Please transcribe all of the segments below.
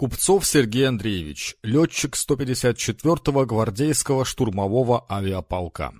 Купцов Сергей Андреевич, летчик 154-го гвардейского штурмового авиаполка.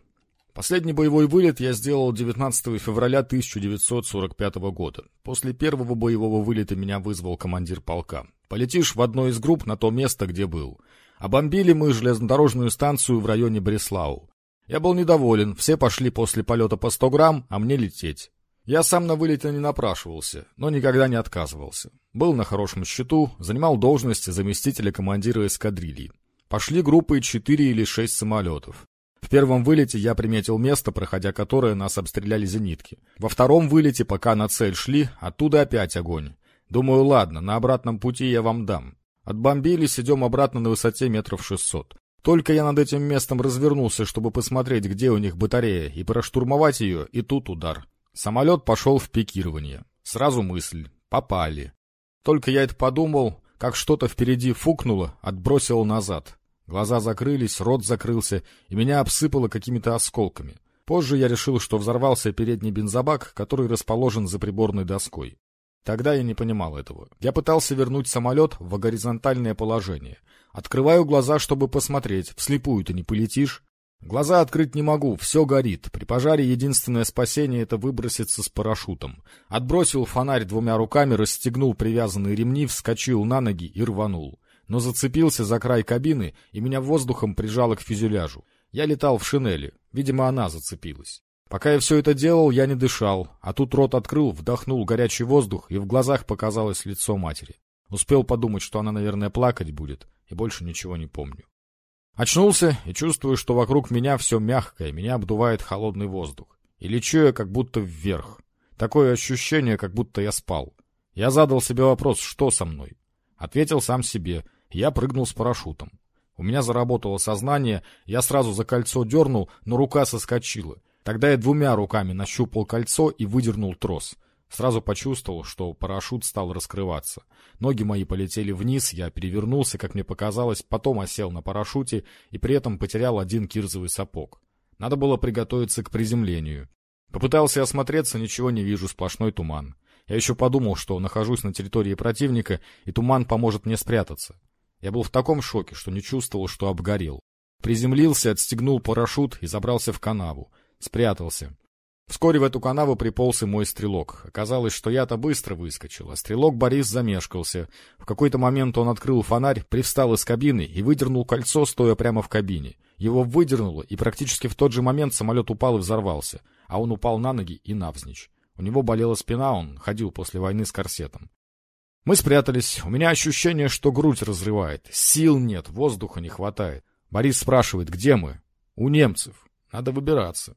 Последний боевой вылет я сделал 19 февраля 1945 года. После первого боевого вылета меня вызвал командир полка. Полетишь в одной из групп на то место, где был. Обомбили мы железнодорожную станцию в районе Бреслау. Я был недоволен, все пошли после полета по 100 грамм, а мне лететь. Я сам на вылете не напрашивался, но никогда не отказывался. Был на хорошем счету, занимал должность заместителя командира эскадрильи. Пошли группы 4 или 6 самолетов. В первом вылете я приметил место, проходя которое нас обстреляли зенитки. Во втором вылете, пока на цель шли, оттуда опять огонь. Думаю, ладно, на обратном пути я вам дам. Отбомбились, идем обратно на высоте метров шестьсот. Только я над этим местом развернулся, чтобы посмотреть, где у них батарея, и проштурмовать ее, и тут удар. Самолет пошел в пикирование. Сразу мысль. Попали. Только я это подумал, как что-то впереди фукнуло, отбросило назад. Глаза закрылись, рот закрылся, и меня обсыпало какими-то осколками. Позже я решил, что взорвался передний бензобак, который расположен за приборной доской. Тогда я не понимал этого. Я пытался вернуть самолет в горизонтальное положение. Открываю глаза, чтобы посмотреть, вслепую ты не полетишь. Глаза открыть не могу, все горит. При пожаре единственное спасение — это выброситься с парашютом. Отбросил фонарь двумя руками, расстегнул привязанные ремни, вскочил на ноги и рванул. Но зацепился за край кабины, и меня воздухом прижало к фюзеляжу. Я летал в шинели. Видимо, она зацепилась. Пока я все это делал, я не дышал, а тут рот открыл, вдохнул горячий воздух, и в глазах показалось лицо матери. Успел подумать, что она, наверное, плакать будет, и больше ничего не помню. Очнулся и чувствую, что вокруг меня все мягкое, меня обдувает холодный воздух. И лечу я как будто вверх. Такое ощущение, как будто я спал. Я задал себе вопрос, что со мной? Ответил сам себе. Я прыгнул с парашютом. У меня заработало сознание, я сразу за кольцо дернул, но рука соскочила. Тогда я двумя руками нащупал кольцо и выдернул трос. Сразу почувствовал, что парашют стал раскрываться. Ноги мои полетели вниз, я перевернулся, как мне показалось, потом осел на парашюте и при этом потерял один кирзовый сапог. Надо было приготовиться к приземлению. Попытался осмотреться, ничего не вижу, сплошной туман. Я еще подумал, что нахожусь на территории противника, и туман поможет мне спрятаться. Я был в таком шоке, что не чувствовал, что обгорел. Приземлился, отстегнул парашют и забрался в канаву. Спрятался. Вскоре в эту канаву приполз и мой стрелок. Оказалось, что я-то быстро выскочил, а стрелок Борис замешкался. В какой-то момент он открыл фонарь, привстал из кабины и выдернул кольцо, стоя прямо в кабине. Его выдернуло, и практически в тот же момент самолет упал и взорвался. А он упал на ноги и навзничь. У него болела спина, он ходил после войны с корсетом. Мы спрятались. У меня ощущение, что грудь разрывает. Сил нет, воздуха не хватает. Борис спрашивает, где мы? У немцев. Надо выбираться.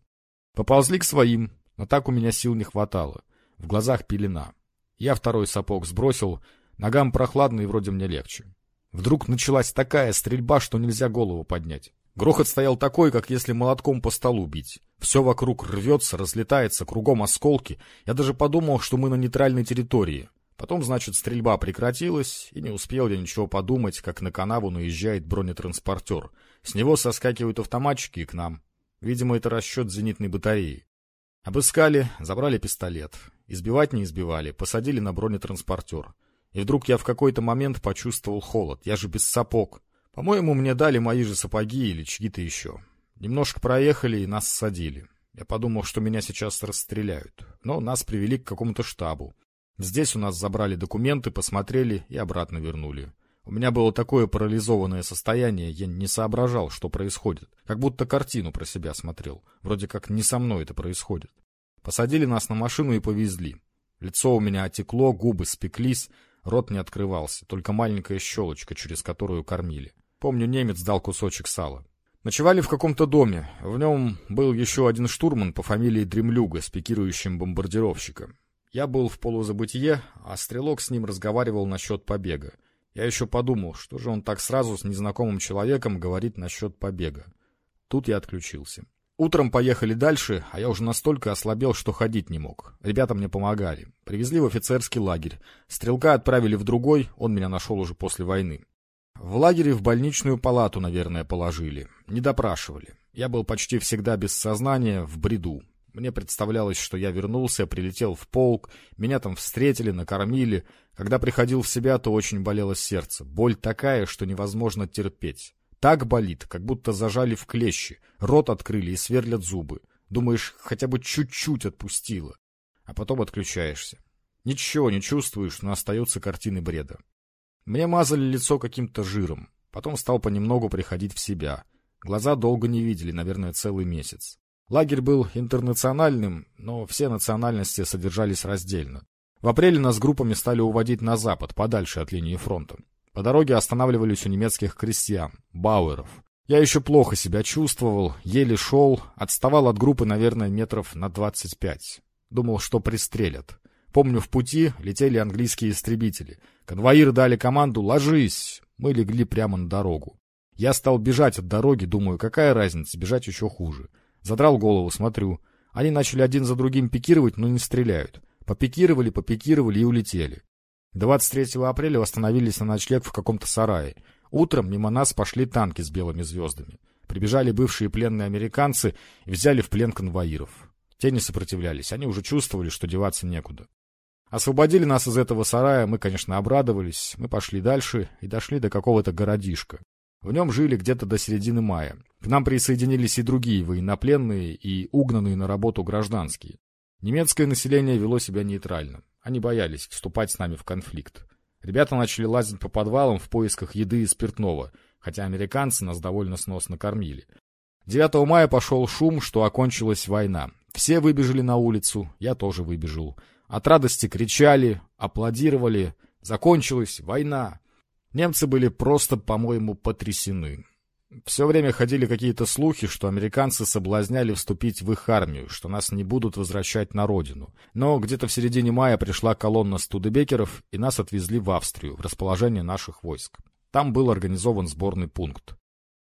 Поползли к своим, но так у меня сил не хватало. В глазах пелена. Я второй сапог сбросил, ногам прохладно и вроде мне легче. Вдруг началась такая стрельба, что нельзя голову поднять. Грохот стоял такой, как если молотком по столу бить. Все вокруг рвется, разлетается, кругом осколки. Я даже подумал, что мы на нейтральной территории. Потом, значит, стрельба прекратилась, и не успел я ничего подумать, как на канаву наезжает бронетранспортер. С него соскакивают автоматчики и к нам. Видимо, это расчет зенитной батареи. Обыскали, забрали пистолет. Избивать не избивали, посадили на бронетранспортер. И вдруг я в какой-то момент почувствовал холод. Я же без сапог. По-моему, мне дали мои же сапоги или чьи-то еще. Немножко проехали и нас садили. Я подумал, что меня сейчас расстреляют. Но нас привели к какому-то штабу. Здесь у нас забрали документы, посмотрели и обратно вернули. У меня было такое парализованное состояние, я не соображал, что происходит. Как будто картину про себя смотрел. Вроде как не со мной это происходит. Посадили нас на машину и повезли. Лицо у меня отекло, губы спеклись, рот не открывался, только маленькая щелочка, через которую кормили. Помню, немец дал кусочек сала. Ночевали в каком-то доме. В нем был еще один штурман по фамилии Дремлюга с пикирующим бомбардировщиком. Я был в полузабытие, а стрелок с ним разговаривал насчет побега. Я еще подумал, что же он так сразу с незнакомым человеком говорит насчет побега. Тут я отключился. Утром поехали дальше, а я уже настолько ослабел, что ходить не мог. Ребята мне помогали. Привезли в офицерский лагерь. Стрелка отправили в другой, он меня нашел уже после войны. В лагере в больничную палату, наверное, положили. Не допрашивали. Я был почти всегда без сознания, в бреду. Мне представлялось, что я вернулся, прилетел в полк, меня там встретили, накормили. Когда приходил в себя, то очень болело сердце. Боль такая, что невозможно терпеть. Так болит, как будто зажали в клещи, рот открыли и сверлят зубы. Думаешь, хотя бы чуть-чуть отпустило. А потом отключаешься. Ничего не чувствуешь, но остаются картины бреда. Мне мазали лицо каким-то жиром. Потом стал понемногу приходить в себя. Глаза долго не видели, наверное, целый месяц. Лагерь был интернациональным, но все национальности содержались раздельно. В апреле нас группами стали уводить на запад, подальше от линии фронта. По дороге останавливались у немецких крестьян, бауэров. Я еще плохо себя чувствовал, еле шел, отставал от группы, наверное, метров на 25. Думал, что пристрелят. Помню, в пути летели английские истребители. Конвоиры дали команду «Ложись!» Мы легли прямо на дорогу. Я стал бежать от дороги, думаю, какая разница, бежать еще хуже. Задрал голову, смотрю. Они начали один за другим пикировать, но не стреляют. Попикировали, попикировали и улетели. 23 апреля остановились на ночлег в каком-то сарае. Утром мимо нас пошли танки с белыми звездами. Прибежали бывшие пленные американцы и взяли в плен конвоиров. Те не сопротивлялись, они уже чувствовали, что деваться некуда. Освободили нас из этого сарая, мы, конечно, обрадовались. Мы пошли дальше и дошли до какого-то городишка. В нем жили где-то до середины мая. К нам присоединились и другие военнопленные, и угнанные на работу гражданские. Немецкое население вело себя нейтрально. Они боялись вступать с нами в конфликт. Ребята начали лазить по подвалам в поисках еды и спиртного, хотя американцы нас довольно сносно кормили. 9 мая пошел шум, что окончилась война. Все выбежали на улицу, я тоже выбежал. От радости кричали, аплодировали. Закончилась война. Немцы были просто, по-моему, потрясены. Все время ходили какие-то слухи, что американцы соблазняли вступить в их армию, что нас не будут возвращать на родину. Но где-то в середине мая пришла колонна студебекеров, и нас отвезли в Австрию, в расположение наших войск. Там был организован сборный пункт.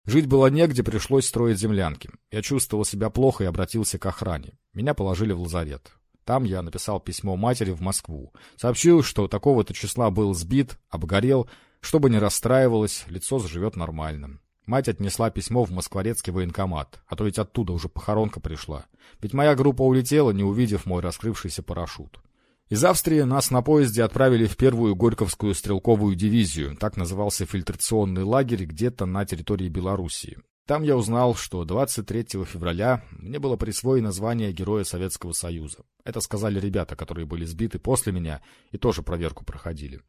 Жить было негде, пришлось строить землянки. Я чувствовал себя плохо и обратился к охране. Меня положили в лазарет. Там я написал письмо матери в Москву. Сообщил, что такого-то числа был сбит, обгорел, чтобы не расстраивалась, лицо заживет нормально. Мать отнесла письмо в Москворецкий военкомат, а то ведь оттуда уже похоронка пришла. Ведь моя группа улетела, не увидев мой раскрывшийся парашют. Из Австрии нас на поезде отправили в первую Горьковскую стрелковую дивизию, так назывался фильтрационный лагерь где-то на территории Белоруссии. Там я узнал, что 23 февраля мне было присвоено звание Героя Советского Союза. Это сказали ребята, которые были сбиты после меня и тоже проверку проходили.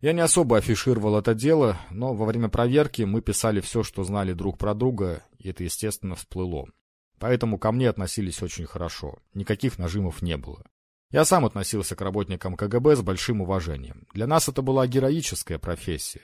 Я не особо афишировал это дело, но во время проверки мы писали все, что знали друг про друга, и это, естественно, всплыло. Поэтому ко мне относились очень хорошо. Никаких нажимов не было. Я сам относился к работникам КГБ с большим уважением. Для нас это была героическая профессия.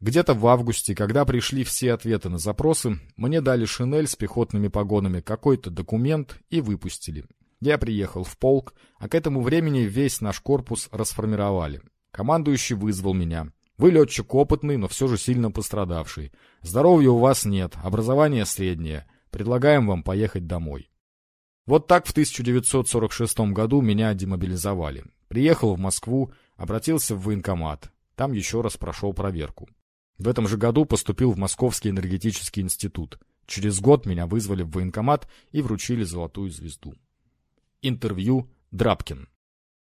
Где-то в августе, когда пришли все ответы на запросы, мне дали шинель с пехотными погонами, какой-то документ и выпустили. Я приехал в полк, а к этому времени весь наш корпус расформировали. Командующий вызвал меня. Вы летчик опытный, но все же сильно пострадавший. Здоровья у вас нет, образование среднее. Предлагаем вам поехать домой. Вот так в 1946 году меня демобилизовали. Приехал в Москву, обратился в военкомат. Там еще раз прошел проверку. В этом же году поступил в Московский энергетический институт. Через год меня вызвали в военкомат и вручили золотую звезду. Интервью Драбкин.